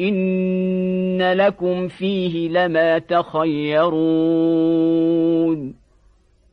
إن لكم فيه لما تخيرون